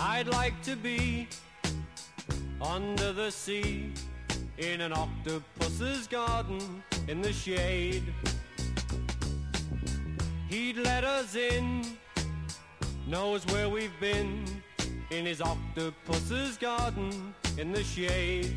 I'd like to be under the sea in an octopus's garden in the shade. He'd let us in, knows where we've been in his octopus's garden in the shade.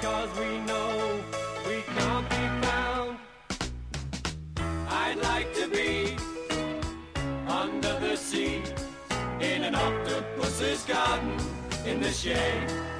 Because we know we can't be found. I'd like to be under the sea in an octopus's garden in the shade.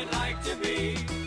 I'd like to be